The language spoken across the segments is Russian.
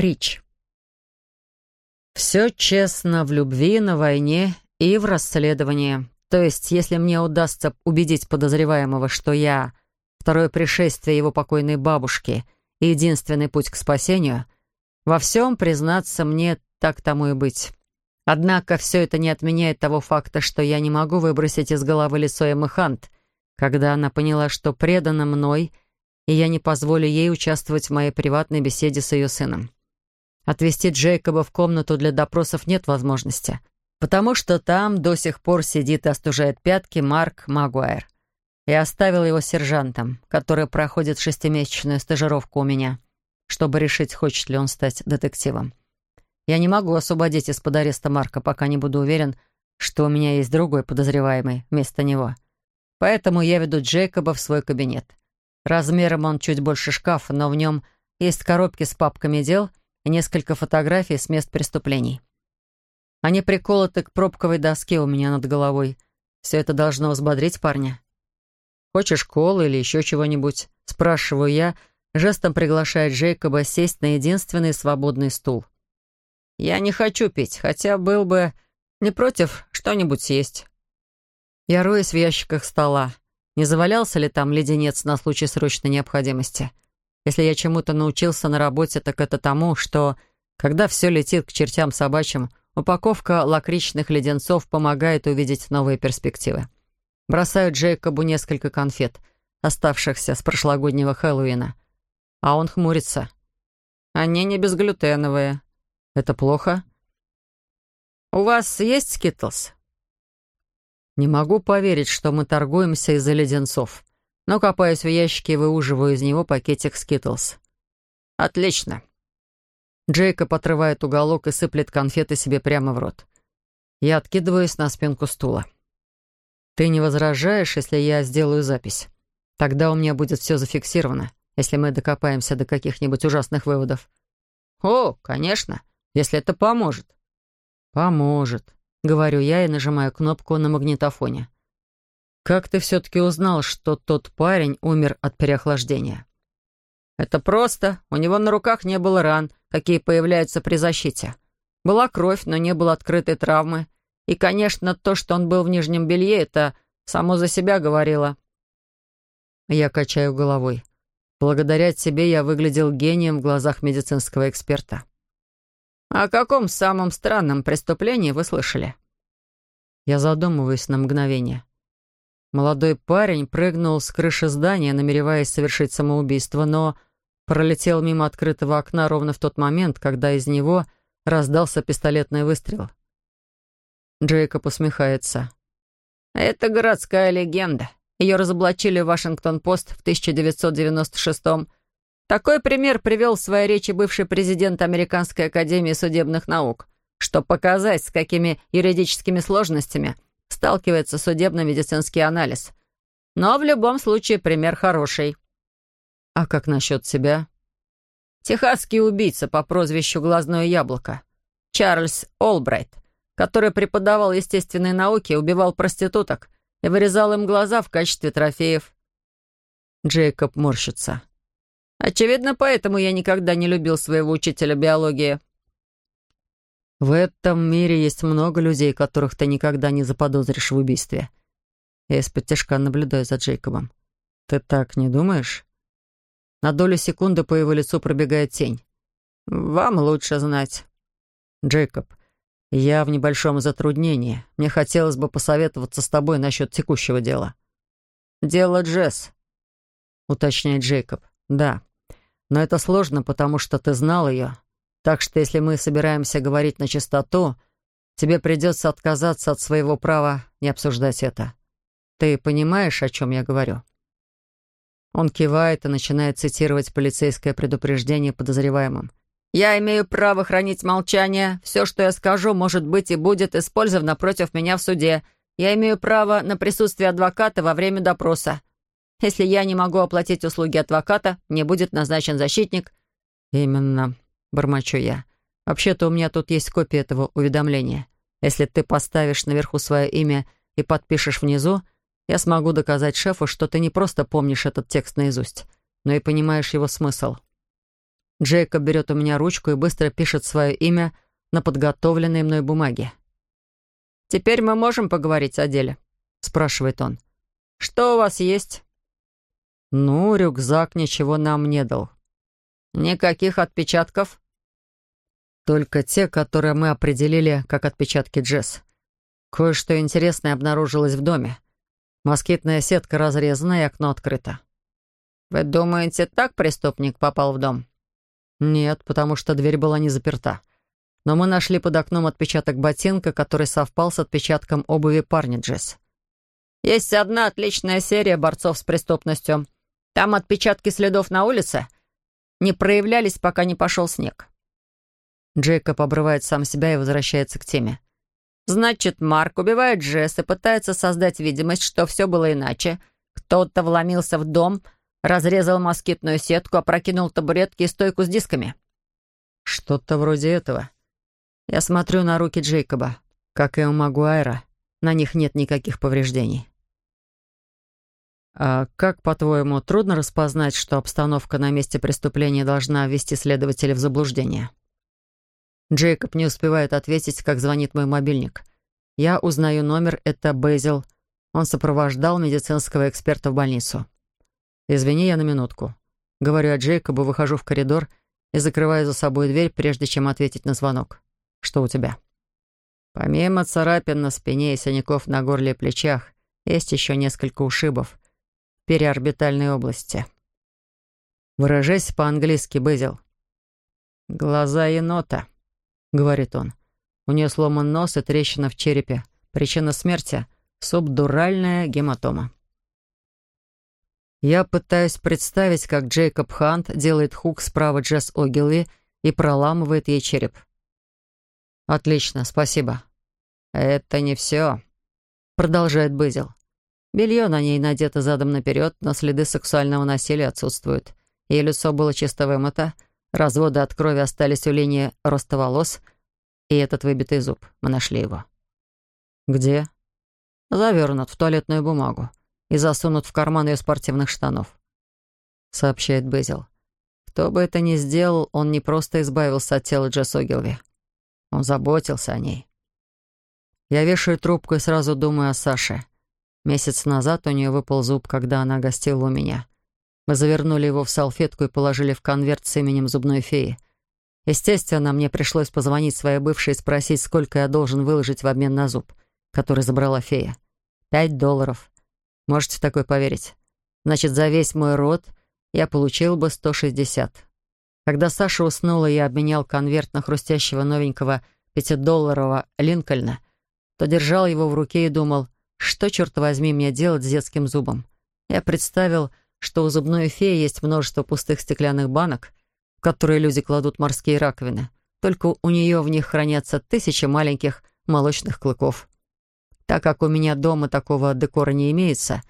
Рич. Все честно в любви, на войне и в расследовании. То есть, если мне удастся убедить подозреваемого, что я второе пришествие его покойной бабушки и единственный путь к спасению, во всем признаться мне так тому и быть. Однако все это не отменяет того факта, что я не могу выбросить из головы лицо Эммы Хант, когда она поняла, что предана мной, и я не позволю ей участвовать в моей приватной беседе с ее сыном. Отвезти Джейкоба в комнату для допросов нет возможности, потому что там до сих пор сидит и остужает пятки Марк Магуайр. Я оставил его сержантом, который проходит шестимесячную стажировку у меня, чтобы решить, хочет ли он стать детективом. Я не могу освободить из-под ареста Марка, пока не буду уверен, что у меня есть другой подозреваемый вместо него. Поэтому я веду Джейкоба в свой кабинет. Размером он чуть больше шкафа, но в нем есть коробки с папками дел и несколько фотографий с мест преступлений. Они приколоты к пробковой доске у меня над головой. Все это должно взбодрить парня. «Хочешь колы или еще чего-нибудь?» — спрашиваю я, жестом приглашая Джейкоба сесть на единственный свободный стул. Я не хочу пить, хотя был бы не против что-нибудь съесть. Я роюсь в ящиках стола. Не завалялся ли там леденец на случай срочной необходимости? Если я чему-то научился на работе, так это тому, что, когда все летит к чертям собачьим, упаковка лакричных леденцов помогает увидеть новые перспективы. Бросаю Джейкобу несколько конфет, оставшихся с прошлогоднего Хэллоуина. А он хмурится. Они не безглютеновые. Это плохо? У вас есть скитлс? Не могу поверить, что мы торгуемся из-за леденцов. Но копаюсь в ящике выуживаю из него пакетик скитлс. Отлично. Джейкоб отрывает уголок и сыплет конфеты себе прямо в рот. Я откидываюсь на спинку стула. «Ты не возражаешь, если я сделаю запись? Тогда у меня будет все зафиксировано, если мы докопаемся до каких-нибудь ужасных выводов». «О, конечно если это поможет». «Поможет», — говорю я и нажимаю кнопку на магнитофоне. «Как ты все-таки узнал, что тот парень умер от переохлаждения?» «Это просто. У него на руках не было ран, какие появляются при защите. Была кровь, но не было открытой травмы. И, конечно, то, что он был в нижнем белье, это само за себя говорило». Я качаю головой. Благодаря тебе я выглядел гением в глазах медицинского эксперта. «О каком самом странном преступлении вы слышали?» Я задумываюсь на мгновение. Молодой парень прыгнул с крыши здания, намереваясь совершить самоубийство, но пролетел мимо открытого окна ровно в тот момент, когда из него раздался пистолетный выстрел. Джейкоб усмехается. «Это городская легенда. Ее разоблачили в Вашингтон-Пост в 1996 году такой пример привел в своей речи бывший президент Американской академии судебных наук, чтобы показать, с какими юридическими сложностями сталкивается судебно-медицинский анализ. Но в любом случае пример хороший. А как насчет себя? Техасский убийца по прозвищу «Глазное яблоко» Чарльз Олбрайт, который преподавал естественные науки, убивал проституток и вырезал им глаза в качестве трофеев. Джейкоб морщится. Очевидно, поэтому я никогда не любил своего учителя биологии. В этом мире есть много людей, которых ты никогда не заподозришь в убийстве. Я из-под тяжка наблюдаю за Джейкобом. Ты так не думаешь? На долю секунды по его лицу пробегает тень. Вам лучше знать. Джейкоб, я в небольшом затруднении. Мне хотелось бы посоветоваться с тобой насчет текущего дела. Дело Джесс, уточняет Джейкоб. Да. Но это сложно, потому что ты знал ее. Так что если мы собираемся говорить на чистоту, тебе придется отказаться от своего права не обсуждать это. Ты понимаешь, о чем я говорю?» Он кивает и начинает цитировать полицейское предупреждение подозреваемым. «Я имею право хранить молчание. Все, что я скажу, может быть и будет использовано против меня в суде. Я имею право на присутствие адвоката во время допроса. Если я не могу оплатить услуги адвоката, мне будет назначен защитник». «Именно», — бормочу я. «Вообще-то у меня тут есть копия этого уведомления. Если ты поставишь наверху свое имя и подпишешь внизу, я смогу доказать шефу, что ты не просто помнишь этот текст наизусть, но и понимаешь его смысл». Джейкоб берет у меня ручку и быстро пишет свое имя на подготовленной мной бумаге. «Теперь мы можем поговорить о деле?» — спрашивает он. «Что у вас есть?» «Ну, рюкзак ничего нам не дал». «Никаких отпечатков?» «Только те, которые мы определили как отпечатки Джесс. Кое-что интересное обнаружилось в доме. Москитная сетка разрезана и окно открыто». «Вы думаете, так преступник попал в дом?» «Нет, потому что дверь была не заперта. Но мы нашли под окном отпечаток ботинка, который совпал с отпечатком обуви парня Джесс. Есть одна отличная серия борцов с преступностью. Там отпечатки следов на улице не проявлялись, пока не пошел снег». Джейкоб обрывает сам себя и возвращается к теме. «Значит, Марк убивает Джесс и пытается создать видимость, что все было иначе. Кто-то вломился в дом, разрезал москитную сетку, опрокинул табуретки и стойку с дисками». «Что-то вроде этого». Я смотрю на руки Джейкоба, как и у Магуайра. На них нет никаких повреждений. «А как, по-твоему, трудно распознать, что обстановка на месте преступления должна ввести следователя в заблуждение?» Джейкоб не успевает ответить, как звонит мой мобильник. Я узнаю номер, это Бейзил. Он сопровождал медицинского эксперта в больницу. «Извини, я на минутку». Говорю я Джейкобу, выхожу в коридор и закрываю за собой дверь, прежде чем ответить на звонок. «Что у тебя?» Помимо царапин на спине и синяков на горле и плечах, есть еще несколько ушибов переорбитальной области. Выражайся по-английски, Безил. «Глаза енота», — говорит он. У нее сломан нос и трещина в черепе. Причина смерти — субдуральная гематома. Я пытаюсь представить, как Джейкоб Хант делает хук справа Джесс Огилви и проламывает ей череп. «Отлично, спасибо». «Это не все», — продолжает Бызил. Белье на ней надето задом наперед, но следы сексуального насилия отсутствуют. Ее лицо было чисто вымыто, разводы от крови остались у линии роста волос, и этот выбитый зуб. Мы нашли его. «Где?» «Завернут в туалетную бумагу и засунут в карман ее спортивных штанов», — сообщает Безил. Кто бы это ни сделал, он не просто избавился от тела Джесс Огилви. Он заботился о ней. Я вешаю трубку и сразу думаю о Саше. Месяц назад у нее выпал зуб, когда она гостила у меня. Мы завернули его в салфетку и положили в конверт с именем зубной феи. Естественно, мне пришлось позвонить своей бывшей и спросить, сколько я должен выложить в обмен на зуб, который забрала фея. Пять долларов. Можете такое поверить? Значит, за весь мой род я получил бы 160. Когда Саша уснула, я обменял конверт на хрустящего новенького пятидолларового Линкольна, то держал его в руке и думал, что, черт возьми, мне делать с детским зубом. Я представил, что у зубной феи есть множество пустых стеклянных банок, в которые люди кладут морские раковины, только у нее в них хранятся тысячи маленьких молочных клыков. Так как у меня дома такого декора не имеется,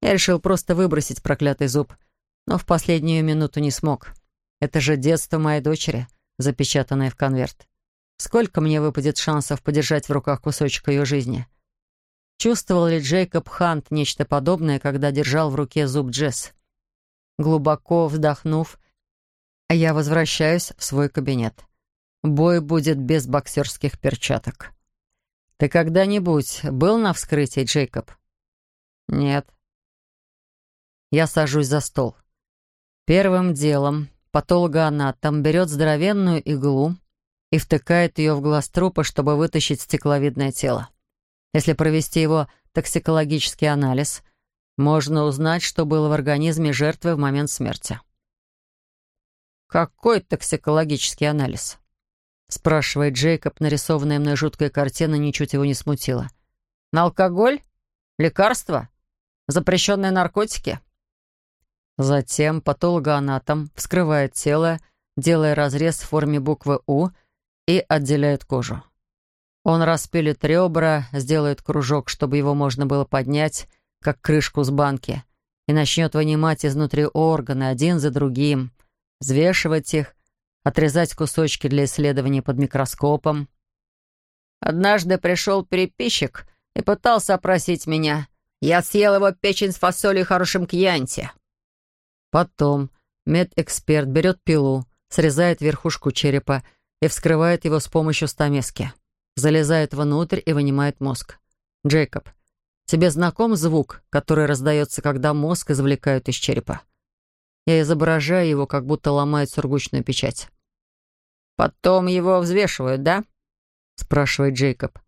я решил просто выбросить проклятый зуб, но в последнюю минуту не смог. Это же детство моей дочери, запечатанное в конверт. Сколько мне выпадет шансов подержать в руках кусочек ее жизни? Чувствовал ли Джейкоб Хант нечто подобное, когда держал в руке зуб Джесс? Глубоко вдохнув, я возвращаюсь в свой кабинет. Бой будет без боксерских перчаток. «Ты когда-нибудь был на вскрытии, Джейкоб?» «Нет». Я сажусь за стол. Первым делом патологоанатом берет здоровенную иглу и втыкает ее в глаз трупа, чтобы вытащить стекловидное тело. Если провести его токсикологический анализ, можно узнать, что было в организме жертвы в момент смерти. «Какой токсикологический анализ?» спрашивает Джейкоб, нарисованная мной жуткая картина ничуть его не смутила. «На алкоголь? Лекарства? Запрещенные наркотики?» Затем патологоанатом вскрывает тело, делая разрез в форме буквы «У» и отделяет кожу. Он распилит ребра, сделает кружок, чтобы его можно было поднять, как крышку с банки, и начнет вынимать изнутри органы один за другим, взвешивать их отрезать кусочки для исследований под микроскопом. Однажды пришел переписчик и пытался опросить меня. Я съел его печень с фасолью и хорошим кьянти. Потом медэксперт берет пилу, срезает верхушку черепа и вскрывает его с помощью стамески. Залезает внутрь и вынимает мозг. Джейкоб, тебе знаком звук, который раздается, когда мозг извлекают из черепа? Я изображаю его, как будто ломает сургучную печать. «Потом его взвешивают, да?» — спрашивает Джейкоб.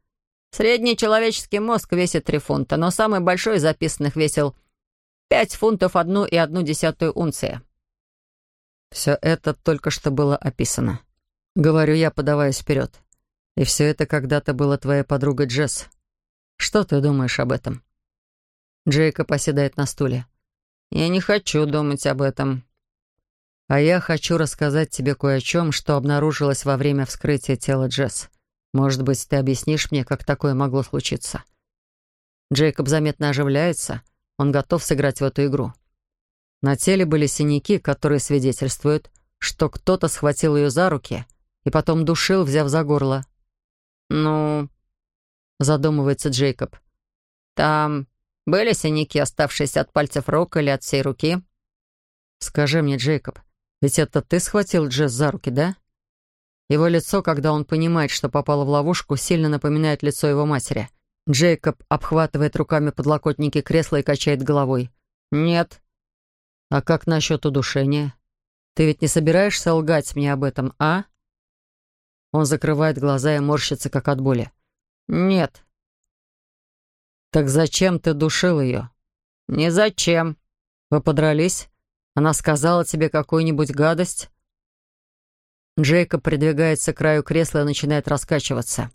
«Средний человеческий мозг весит три фунта, но самый большой из записанных весил пять фунтов одну и одну десятую унции». Все это только что было описано. Говорю я, подаваясь вперед. И все это когда-то было твоей подругой Джесс. Что ты думаешь об этом? Джейкоб оседает на стуле. Я не хочу думать об этом. А я хочу рассказать тебе кое о чем, что обнаружилось во время вскрытия тела Джесс. Может быть, ты объяснишь мне, как такое могло случиться? Джейкоб заметно оживляется. Он готов сыграть в эту игру. На теле были синяки, которые свидетельствуют, что кто-то схватил ее за руки и потом душил, взяв за горло. «Ну...» — задумывается Джейкоб. «Там были синяки, оставшиеся от пальцев рук или от всей руки?» «Скажи мне, Джейкоб, ведь это ты схватил Джесс за руки, да?» Его лицо, когда он понимает, что попало в ловушку, сильно напоминает лицо его матери. Джейкоб обхватывает руками подлокотники кресла и качает головой. «Нет». «А как насчет удушения? Ты ведь не собираешься лгать мне об этом, а?» Он закрывает глаза и морщится, как от боли. «Нет». «Так зачем ты душил ее?» «Не зачем». «Вы подрались? Она сказала тебе какую-нибудь гадость?» Джейкоб придвигается к краю кресла и начинает раскачиваться.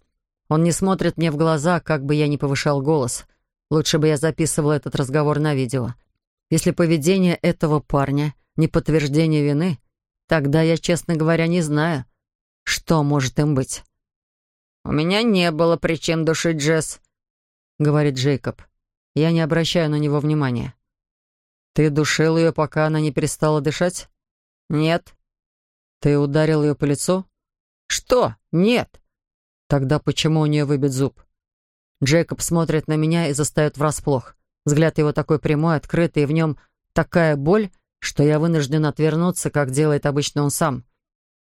Он не смотрит мне в глаза, как бы я ни повышал голос. Лучше бы я записывал этот разговор на видео. Если поведение этого парня не подтверждение вины, тогда я, честно говоря, не знаю, что может им быть. «У меня не было причин душить Джесс», — говорит Джейкоб. Я не обращаю на него внимания. «Ты душил ее, пока она не перестала дышать?» «Нет». «Ты ударил ее по лицу?» «Что? Нет». «Тогда почему у нее выбит зуб?» Джейкоб смотрит на меня и застает врасплох. Взгляд его такой прямой, открытый, и в нем такая боль, что я вынужден отвернуться, как делает обычно он сам.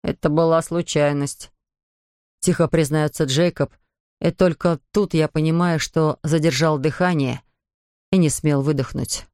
«Это была случайность», — тихо признается Джейкоб, и только тут я понимаю, что задержал дыхание и не смел выдохнуть.